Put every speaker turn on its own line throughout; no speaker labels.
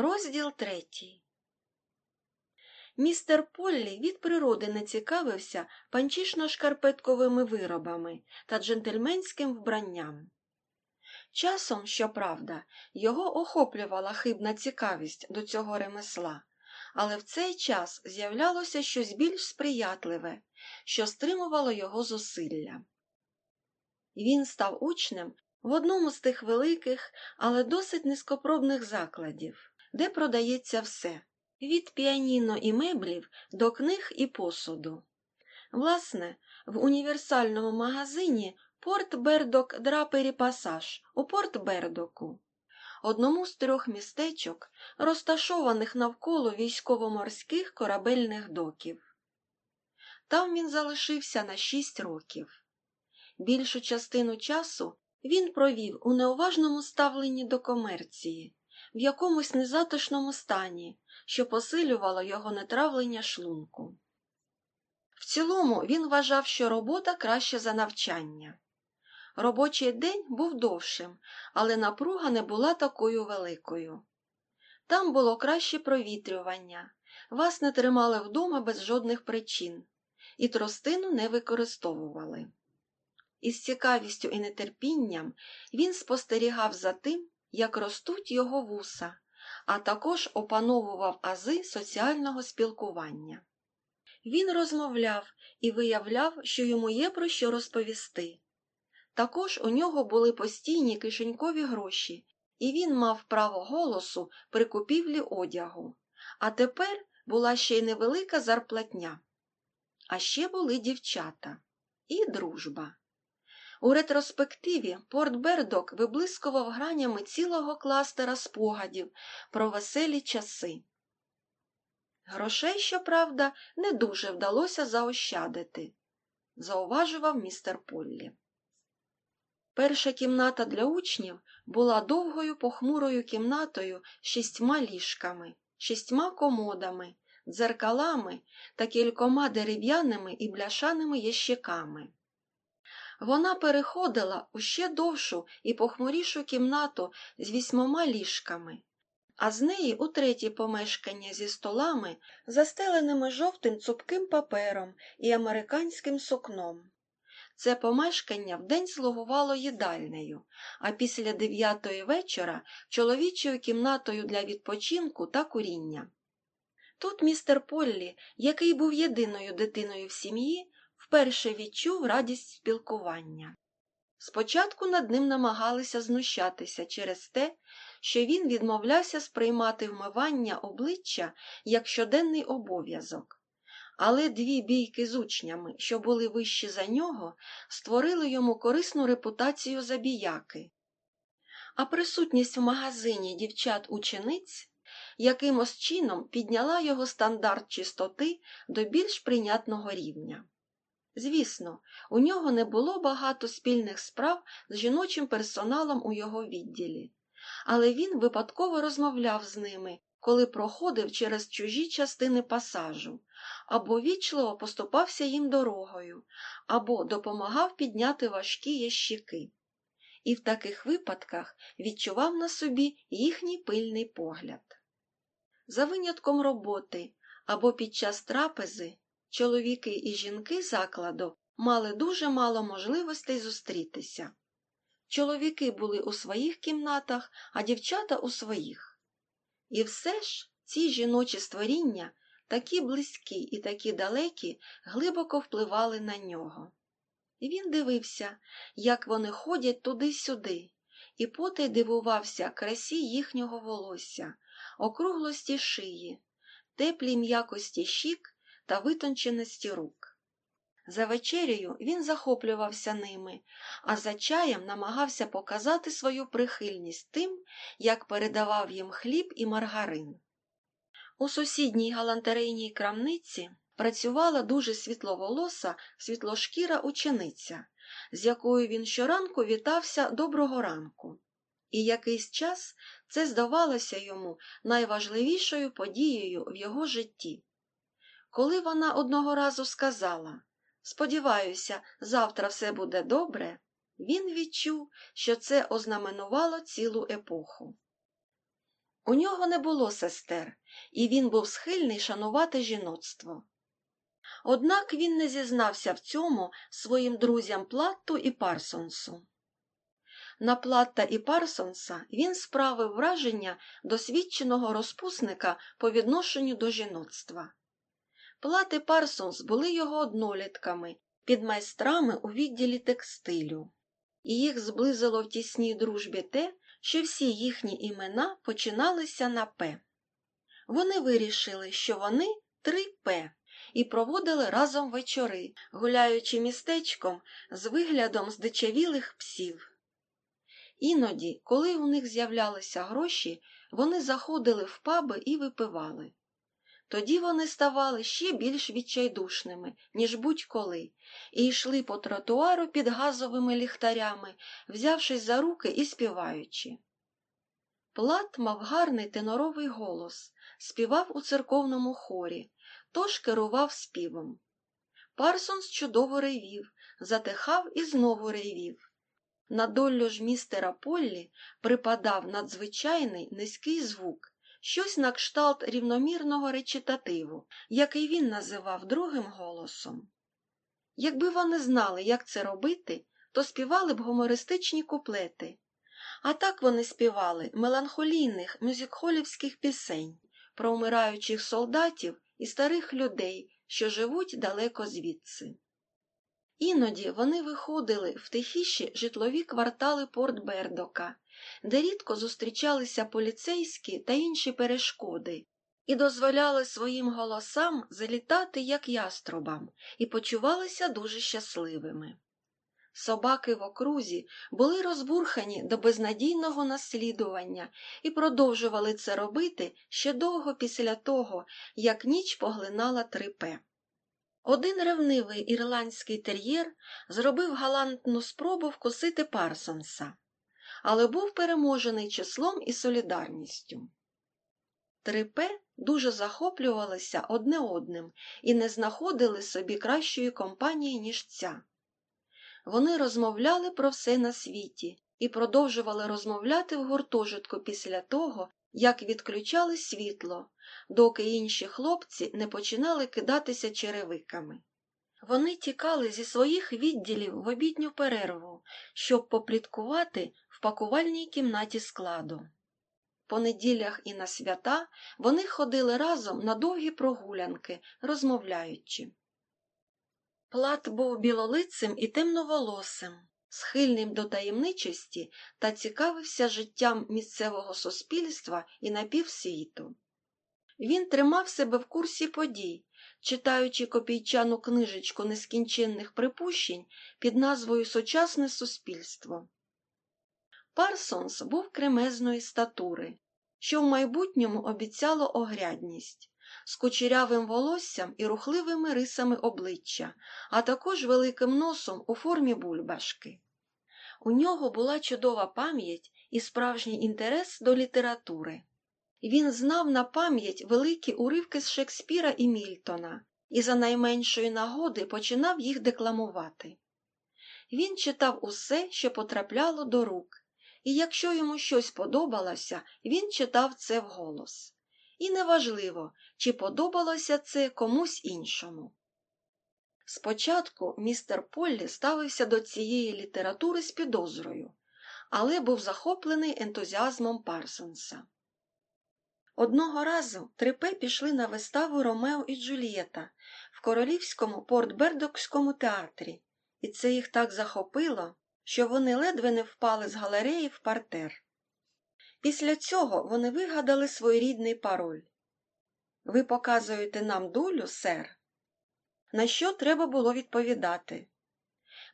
Розділ третій. Містер Поллі від природи не цікавився панчішно-шкарпетковими виробами та джентльменським вбранням. Часом, щоправда, його охоплювала хибна цікавість до цього ремесла, але в цей час з'являлося щось більш сприятливе, що стримувало його зусилля. Він став учнем в одному з тих великих, але досить низькопробних закладів, де продається все від піаніно і меблів до книг і посуду. Власне, в універсальному магазині Порт Бердок Драпері Пасаж у Порт Бердоку, одному з трьох містечок, розташованих навколо військово-морських корабельних доків. Там він залишився на шість років. Більшу частину часу він провів у неуважному ставленні до комерції, в якомусь незатишному стані, що посилювало його нетравлення шлунку. В цілому він вважав, що робота краще за навчання. Робочий день був довшим, але напруга не була такою великою. Там було краще провітрювання, вас не тримали вдома без жодних причин, і тростину не використовували. Із цікавістю і нетерпінням він спостерігав за тим, як ростуть його вуса, а також опановував ази соціального спілкування. Він розмовляв і виявляв, що йому є про що розповісти. Також у нього були постійні кишенькові гроші, і він мав право голосу при купівлі одягу. А тепер була ще й невелика зарплатня. А ще були дівчата і дружба. У ретроспективі Порт Бердок виблискував гранями цілого кластера спогадів про веселі часи. Грошей, щоправда, не дуже вдалося заощадити, зауважував містер Поллі. Перша кімната для учнів була довгою похмурою кімнатою з шістьма ліжками, шістьма комодами, дзеркалами та кількома дерев'яними і бляшаними ящиками. Вона переходила у ще довшу і похмурішу кімнату з вісьмома ліжками, а з неї у третє помешкання зі столами, застеленими жовтим цупким папером і американським сукном. Це помешкання вдень слугувало їдальнею, а після дев'ятої вечора чоловічою кімнатою для відпочинку та куріння. Тут містер Поллі, який був єдиною дитиною в сім'ї, вперше відчув радість спілкування. Спочатку над ним намагалися знущатися через те, що він відмовлявся сприймати вмивання обличчя як щоденний обов'язок. Але дві бійки з учнями, що були вищі за нього, створили йому корисну репутацію забіяки. А присутність в магазині дівчат-учениць якимось чином підняла його стандарт чистоти до більш прийнятного рівня. Звісно, у нього не було багато спільних справ з жіночим персоналом у його відділі, але він випадково розмовляв з ними, коли проходив через чужі частини пасажу, або вічливо поступався їм дорогою, або допомагав підняти важкі ящики. І в таких випадках відчував на собі їхній пильний погляд. За винятком роботи або під час трапези чоловіки і жінки закладу мали дуже мало можливостей зустрітися. Чоловіки були у своїх кімнатах, а дівчата у своїх. І все ж ці жіночі створіння, такі близькі і такі далекі, глибоко впливали на нього. І він дивився, як вони ходять туди-сюди, і потай дивувався красі їхнього волосся, округлості шиї, теплій м'якості щік та витонченості рук. За вечерею він захоплювався ними, а за чаєм намагався показати свою прихильність тим, як передавав їм хліб і маргарин. У сусідній галантерейній крамниці працювала дуже світловолоса, світлошкіра учениця, з якою він щоранку вітався доброго ранку. І якийсь час це здавалося йому найважливішою подією в його житті. Коли вона одного разу сказала Сподіваюся, завтра все буде добре, він відчув, що це ознаменувало цілу епоху. У нього не було сестер, і він був схильний шанувати жіноцтво. Однак він не зізнався в цьому своїм друзям Платту і Парсонсу. На Платта і Парсонса він справив враження досвідченого розпусника по відношенню до жіноцтва. Плат і Парсонс були його однолітками, підмайстрами у відділі текстилю, і їх зблизило в тісній дружбі те, що всі їхні імена починалися на П. Вони вирішили, що вони три П і проводили разом вечори, гуляючи містечком з виглядом здичавілих псів. Іноді, коли у них з'являлися гроші, вони заходили в паби і випивали. Тоді вони ставали ще більш відчайдушними, ніж будь-коли, і йшли по тротуару під газовими ліхтарями, взявшись за руки і співаючи. Плат мав гарний теноровий голос, співав у церковному хорі, тож керував співом. Парсонс чудово ревів, затихав і знову ревів. На долю ж містера Поллі припадав надзвичайний низький звук, щось на кшталт рівномірного речитативу, який він називав другим голосом. Якби вони знали, як це робити, то співали б гумористичні куплети. А так вони співали меланхолійних мюзикхолівських пісень про умираючих солдатів і старих людей, що живуть далеко звідси. Іноді вони виходили в тихіші житлові квартали Порт Бердока, де рідко зустрічалися поліцейські та інші перешкоди, і дозволяли своїм голосам залітати як яструбам, і почувалися дуже щасливими. Собаки в окрузі були розбурхані до безнадійного наслідування і продовжували це робити ще довго після того, як ніч поглинала трипе. Один ревнивий ірландський тер'єр зробив галантну спробу вкусити Парсонса, але був переможений числом і солідарністю. Трипе дуже захоплювалися одне одним і не знаходили собі кращої компанії, ніж ця. Вони розмовляли про все на світі і продовжували розмовляти в гуртожитку після того, як відключали світло, доки інші хлопці не починали кидатися черевиками. Вони тікали зі своїх відділів в обідню перерву, щоб попліткувати в пакувальній кімнаті складу. По неділях і на свята вони ходили разом на довгі прогулянки, розмовляючи. Плат був білолицим і темноволосим, схильним до таємничості та цікавився життям місцевого суспільства і напівсвіту. Він тримав себе в курсі подій, читаючи копійчану книжечку нескінченних припущень під назвою Сучасне суспільство. Парсонс був кремезної статури, що в майбутньому обіцяло огрядність, з кучерявим волоссям і рухливими рисами обличчя, а також великим носом у формі бульбашки. У нього була чудова пам'ять і справжній інтерес до літератури. Він знав на пам'ять великі уривки з Шекспіра і Мільтона і за найменшої нагоди починав їх декламувати. Він читав усе, що потрапляло до рук, і якщо йому щось подобалося, він читав це вголос. І неважливо, чи подобалося це комусь іншому. Спочатку містер Поллі ставився до цієї літератури з підозрою, але був захоплений ентузіазмом Парсонса. Одного разу трипе пішли на виставу Ромео і Джульєта в королівському портбердокському театрі, і це їх так захопило, що вони ледве не впали з галереї в партер. Після цього вони вигадали своєрідний пароль Ви показуєте нам долю, сер? На що треба було відповідати?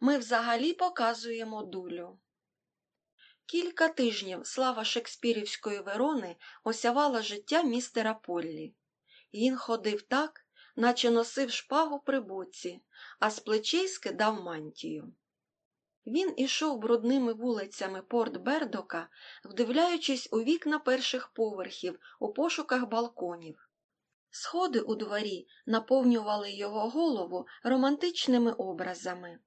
Ми взагалі показуємо дулю. Кілька тижнів слава Шекспірівської Верони осявала життя містера Поллі. Він ходив так, наче носив шпагу при боці, а з плечей скидав мантію. Він ішов брудними вулицями Порт Бердока, вдивляючись у вікна перших поверхів у пошуках балконів. Сходи у дворі наповнювали його голову романтичними образами.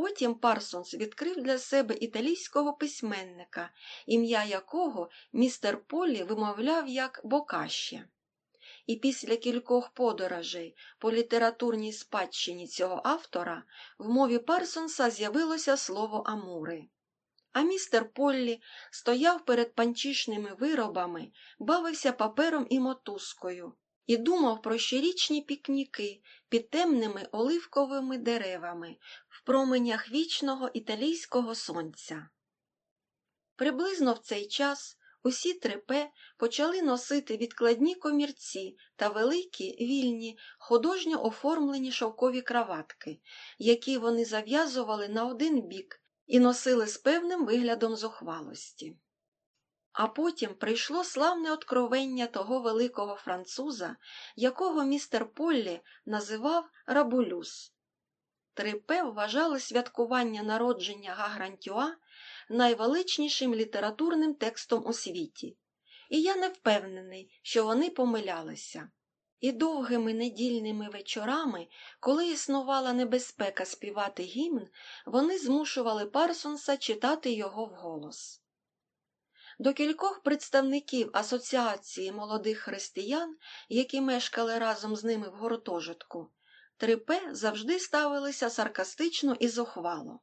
Потім Парсонс відкрив для себе італійського письменника, ім'я якого містер Полі вимовляв як Бокаще. І після кількох подорожей по літературній спадщині цього автора в мові Парсонса з'явилося слово Амури. А містер Поллі стояв перед панчішними виробами, бавився папером і мотузкою і думав про щорічні пікніки під темними оливковими деревами в променях вічного італійського сонця. Приблизно в цей час усі трепе почали носити відкладні комірці та великі, вільні, художньо оформлені шовкові краватки, які вони зав'язували на один бік і носили з певним виглядом зухвалості. А потім прийшло славне откровення того великого француза, якого містер Поллі називав Рабулюс. Трипе вважали святкування народження Гагрантюа найвеличнішим літературним текстом у світі, і я не впевнений, що вони помилялися. І довгими недільними вечорами, коли існувала небезпека співати гімн, вони змушували Парсонса читати його вголос. До кількох представників Асоціації молодих християн, які мешкали разом з ними в гуртожитку, Трипе завжди ставилися саркастично і зухвало.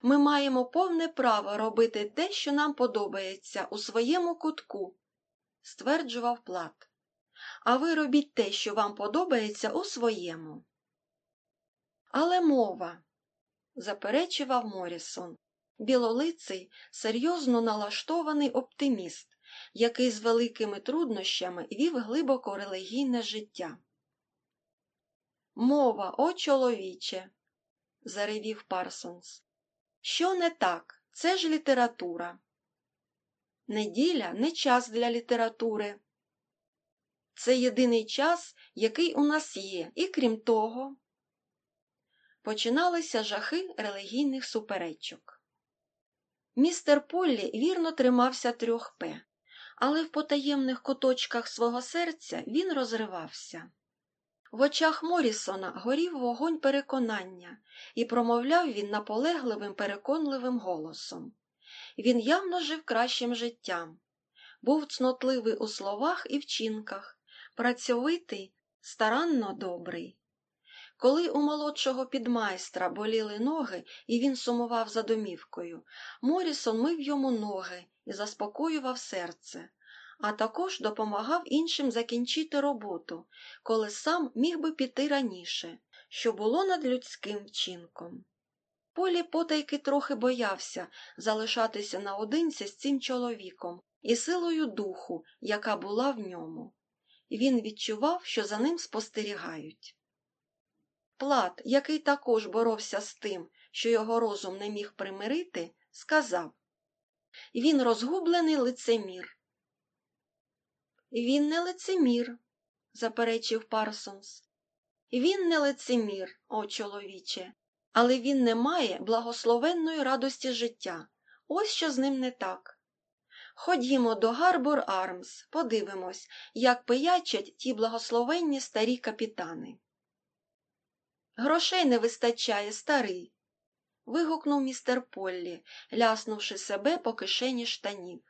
Ми маємо повне право робити те, що нам подобається, у своєму кутку, стверджував Плат. А ви робіть те, що вам подобається, у своєму. Але мова, заперечував Морісон, білолиций, серйозно налаштований оптиміст, який з великими труднощами вів глибоко релігійне життя. Мова, о чоловіче, заревів Парсонс. Що не так? Це ж література. Неділя не час для літератури. Це єдиний час, який у нас є, і крім того, починалися жахи релігійних суперечок. Містер Поллі вірно тримався трьох П, але в потаємних куточках свого серця він розривався. В очах Морісона горів вогонь переконання, і промовляв він наполегливим, переконливим голосом. Він явно жив кращим життям, був цнотливий у словах і вчинках, працьовитий, старанно добрий. Коли у молодшого підмайстра боліли ноги, і він сумував за домівкою, Морісон мив йому ноги і заспокоював серце, а також допомагав іншим закінчити роботу, коли сам міг би піти раніше, що було над людським вчинком. Полі потайки трохи боявся залишатися наодинці з цим чоловіком і силою духу, яка була в ньому. Він відчував, що за ним спостерігають. Плат, який також боровся з тим, що його розум не міг примирити, сказав Він розгублений лицемір. Він не лицемір, заперечив Парсонс. Він не лицемір, о чоловіче, але він не має благословенної радості життя. Ось що з ним не так. Ходімо до Гарбор Армс, подивимось, як пиячать ті благословенні старі капітани. Грошей не вистачає, старий. вигукнув містер Поллі, ляснувши себе по кишені штанів.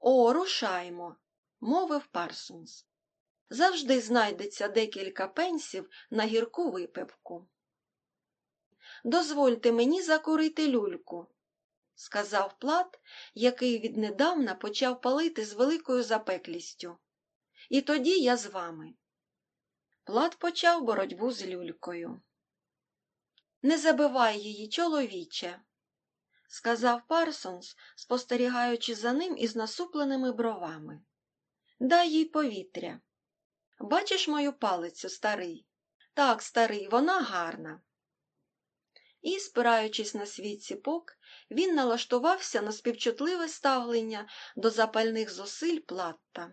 О, рушаймо, мовив Парсонс. Завжди знайдеться декілька пенсів на гірку випивку. Дозвольте мені закурити люльку, сказав Плат, який віднедавна почав палити з великою запеклістю. І тоді я з вами. Плат почав боротьбу з люлькою. Не забивай її, чоловіче, сказав Парсонс, спостерігаючи за ним із насупленими бровами. Дай їй повітря. Бачиш мою палицю, старий? Так, старий, вона гарна. І, спираючись на свій ціпок, він налаштувався на співчутливе ставлення до запальних зусиль платта.